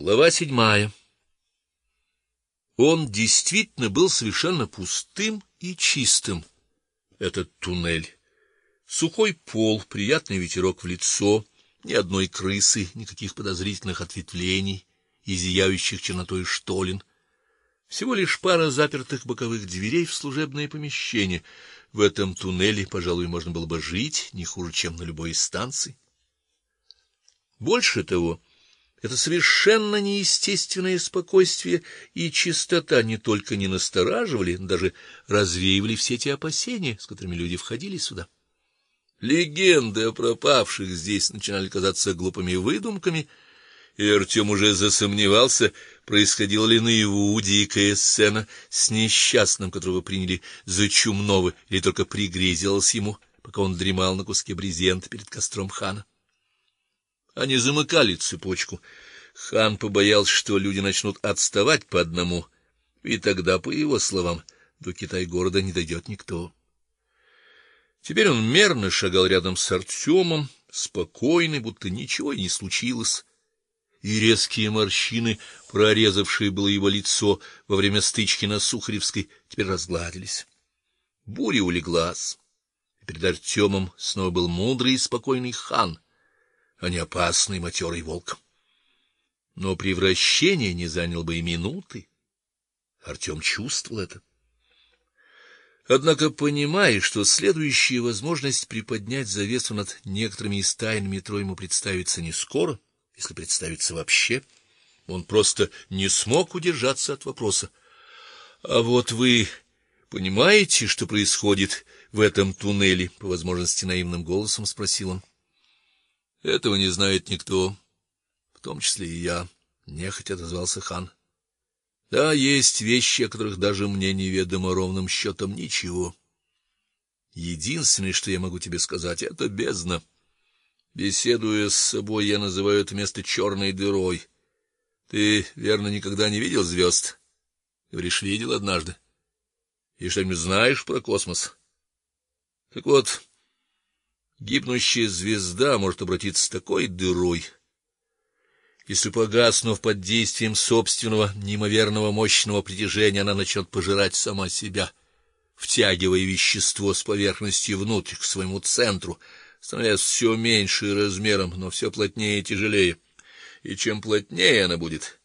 Глава седьмая. Он действительно был совершенно пустым и чистым, этот туннель. Сухой пол, приятный ветерок в лицо, ни одной крысы, никаких подозрительных ответвлений и зияющих чернотой штолен. Всего лишь пара запертых боковых дверей в служебное помещение. В этом туннеле, пожалуй, можно было бы жить не хуже, чем на любой из станций. Больше того, это совершенно неестественное спокойствие и чистота не только не настораживали, но даже развеивали все те опасения, с которыми люди входили сюда. Легенды о пропавших здесь начинали казаться глупыми выдумками, и Артем уже засомневался, происходила ли наяву дикая сцена с несчастным, которого приняли за чумного, или только пригрезилось ему, пока он дремал на куске брезента перед костром хана. Они замыкали цепочку. Хан побоялся, что люди начнут отставать по одному, и тогда, по его словам, до Китай-города не дойдет никто. Теперь он мерно шагал рядом с Артемом, спокойный, будто ничего и не случилось. И резкие морщины, прорезавшие было его лицо во время стычки на Сухаревской, теперь разгладились. Буря улеглась. Перед Артемом снова был мудрый и спокойный хан а не опасный матерый волк. Но превращение не заняло бы и минуты. Артем чувствовал это. Однако, понимая, что следующая возможность приподнять завесу над некоторыми из тайн метро ему представится не скоро, если представится вообще, он просто не смог удержаться от вопроса: "А вот вы понимаете, что происходит в этом туннеле?" по возможности наивным голосом спросил он. Этого не знает никто, в том числе и я, нехотя отозвался хан. Да, есть вещи, о которых даже мне неведомо ровным счетом ничего. Единственное, что я могу тебе сказать это бездна. Беседуя с собой, я называю это место черной дырой. Ты, верно, никогда не видел звезд? Говоришь, видел однажды. И что-нибудь знаешь про космос? Так вот, Гибнущая звезда может обратиться такой дырой, если погаснув под действием собственного неимоверного мощного притяжения, она начнет пожирать сама себя, втягивая вещество с поверхности внутрь к своему центру, становясь все меньше размером, но все плотнее и тяжелее. И чем плотнее она будет,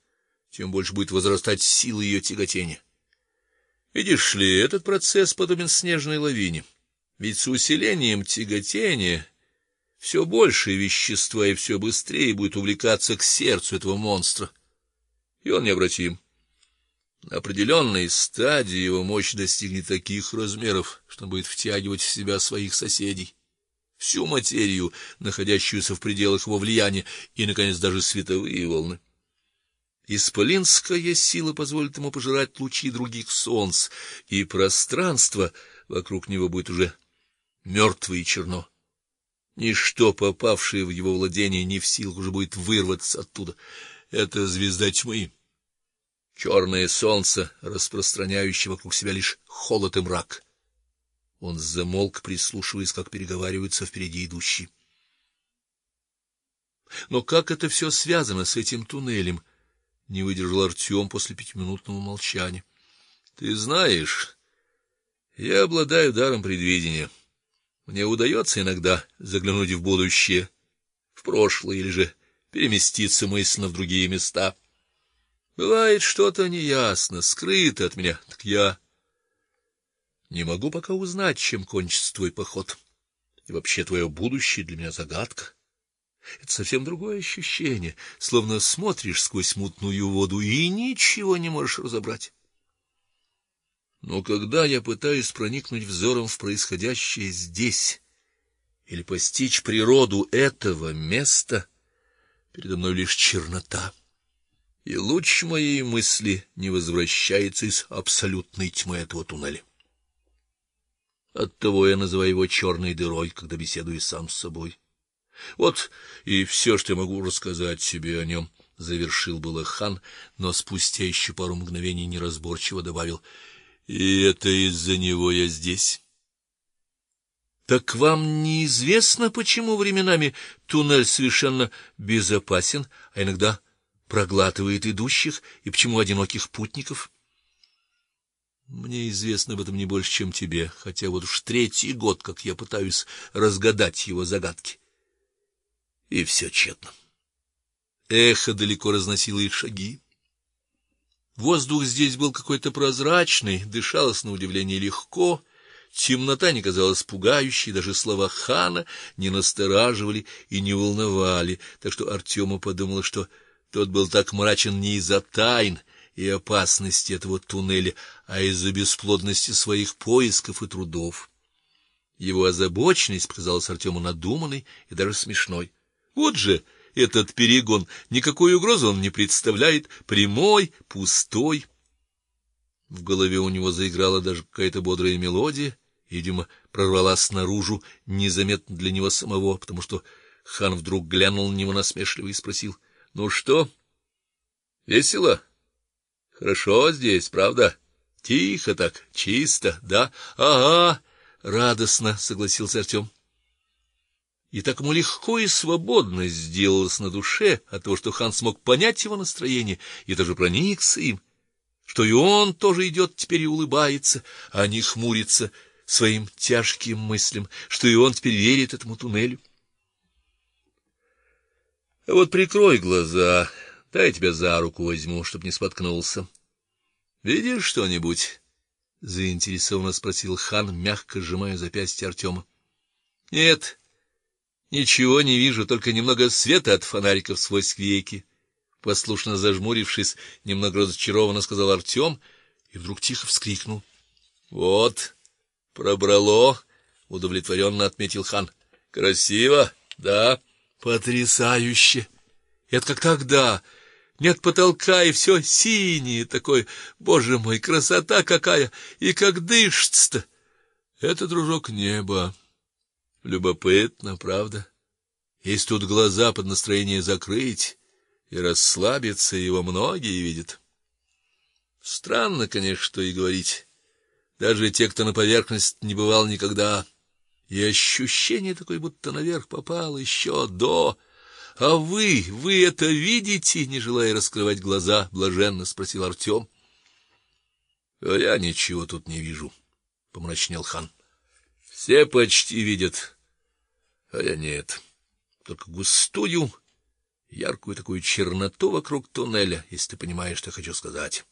тем больше будет возрастать сила ее тяготения. Видишь ли, этот процесс подобен снежной лавине. Ведь с усилением тяготения все больше вещества и все быстрее будет увлекаться к сердцу этого монстра. И он необратим. На определенной стадии его мощь достигнет таких размеров, что будет втягивать в себя своих соседей, всю материю, находящуюся в пределах его влияния, и наконец даже световые волны. Исполинская сила позволит ему пожирать лучи других солнц, и пространство вокруг него будет уже мертво и черно. Ничто, попавшее в его владение, не в силах уже будет вырваться оттуда. Это звезда тьмы. Черное солнце, распространяющее вокруг себя лишь холод и мрак. Он замолк, прислушиваясь, как переговариваются впереди идущие. Но как это все связано с этим туннелем? Не выдержал Артем после пятиминутного молчания. Ты знаешь, я обладаю даром предвидения. Мне удается иногда заглянуть в будущее, в прошлое или же переместиться мысленно в другие места. Бывает что-то неясно, скрыто от меня, так я не могу пока узнать, чем кончится твой поход. И вообще твое будущее для меня загадка. Это совсем другое ощущение, словно смотришь сквозь мутную воду и ничего не можешь разобрать. Но когда я пытаюсь проникнуть взором в происходящее здесь или постичь природу этого места, передо мной лишь чернота. И луч моей мысли не возвращается из абсолютной тьмы этого туннеля. Оттого я называю его черной дырой, когда беседую сам с собой. Вот и все, что я могу рассказать себе о нем. завершил было хан, но спустя еще пару мгновений неразборчиво добавил: и это из-за него я здесь. Так вам неизвестно, почему временами туннель совершенно безопасен, а иногда проглатывает идущих и почему одиноких путников? Мне известно об этом не больше, чем тебе, хотя вот уж третий год, как я пытаюсь разгадать его загадки. И все тщетно. Эхо далеко разносило их шаги. Воздух здесь был какой-то прозрачный, дышалось на удивление легко. Темнота не казалась пугающей, даже слова хана не настораживали и не волновали, так что Артему подумал, что тот был так мрачен не из-за тайн и опасности этого туннеля, а из-за бесплодности своих поисков и трудов. Его озабоченность показалась Артему надуманной и даже смешной. Вот же этот перегон, никакой угрозы он не представляет, прямой, пустой. В голове у него заиграла даже какая-то бодрая мелодия, видимо, прорвалась наружу незаметно для него самого, потому что хан вдруг глянул на него насмешливо и спросил: "Ну что? Весело? Хорошо здесь, правда? Тихо так, чисто, да? Ага, радостно", согласился Артем. И так ему легко и свободно сделалось на душе от того, что хан смог понять его настроение и даже проникся им, что и он тоже идет теперь и улыбается, а не хмурится своим тяжким мыслям, что и он теперь верит этому туннелю. А вот прикрой глаза, дай я тебя за руку возьму, чтоб не споткнулся. Видишь что-нибудь? заинтересованно спросил хан, мягко сжимая запястье Артема. — Нет. Ничего не вижу, только немного света от фонариков сквозь веки. Послушно зажмурившись, немного разочарованно сказал Артем и вдруг тихо вскрикнул. Вот, пробрало, удовлетворенно отметил хан. Красиво, да, потрясающе. Это как тогда. Нет потолка и все синее такое. Боже мой, красота какая! И как дышится-то. Это, дружок, небо. Любопытно, правда? Если тут глаза под настроение закрыть и расслабиться, его многие видят. Странно, конечно, что и говорить. Даже те, кто на поверхность не бывал никогда, и ощущение такое, будто наверх попал еще до. А вы, вы это видите, не желая раскрывать глаза, блаженно спросил Артем. — А я ничего тут не вижу, помрачнел хан. Все почти видят а я нет. Только густую, яркую такую черноту вокруг туннеля, если ты понимаешь, что я хочу сказать.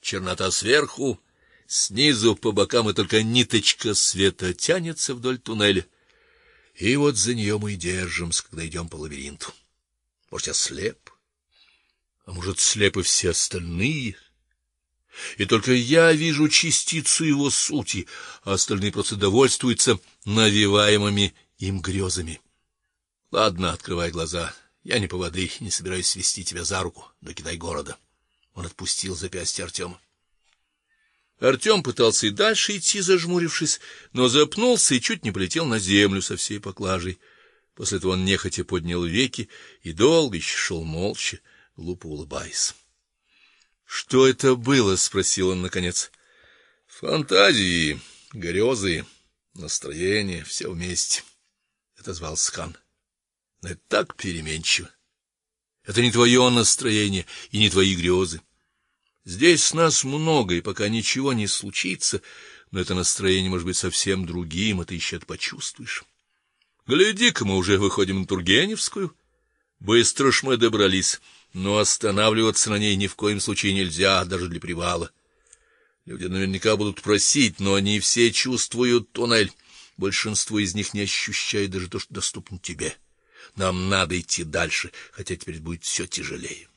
Чернота сверху, снизу по бокам и только ниточка света тянется вдоль туннеля. И вот за нее мы и держимся, когда идем по лабиринту. Может, я слеп? А может, слепы все остальные? И только я вижу частицу его сути, а остальные просто довольствуются навеваемыми им грезами. Ладно, открывай глаза. Я не по воды, не собираюсь вести тебя за руку до Китай города. Он отпустил запястье Артема. Артем пытался и дальше идти, зажмурившись, но запнулся и чуть не полетел на землю со всей поклажей. После этого он нехотя поднял веки и долго еще шел молча, глупо улыбаясь. Что это было, спросил он наконец. Фантазии, грезы, настроение все вместе отозвался хан. Но это так переменчиво. Это не твое настроение и не твои грезы. Здесь нас много, и пока ничего не случится, но это настроение может быть совсем другим, а ты еще это почувствуешь. Гляди-ка, мы уже выходим на Тургеневскую. Быстро ж мы добрались, но останавливаться на ней ни в коем случае нельзя, даже для привала. Люди наверняка будут просить, но они все чувствуют туннель. Большинство из них не ощущает даже то, что доступно тебе. Нам надо идти дальше, хотя теперь будет все тяжелее.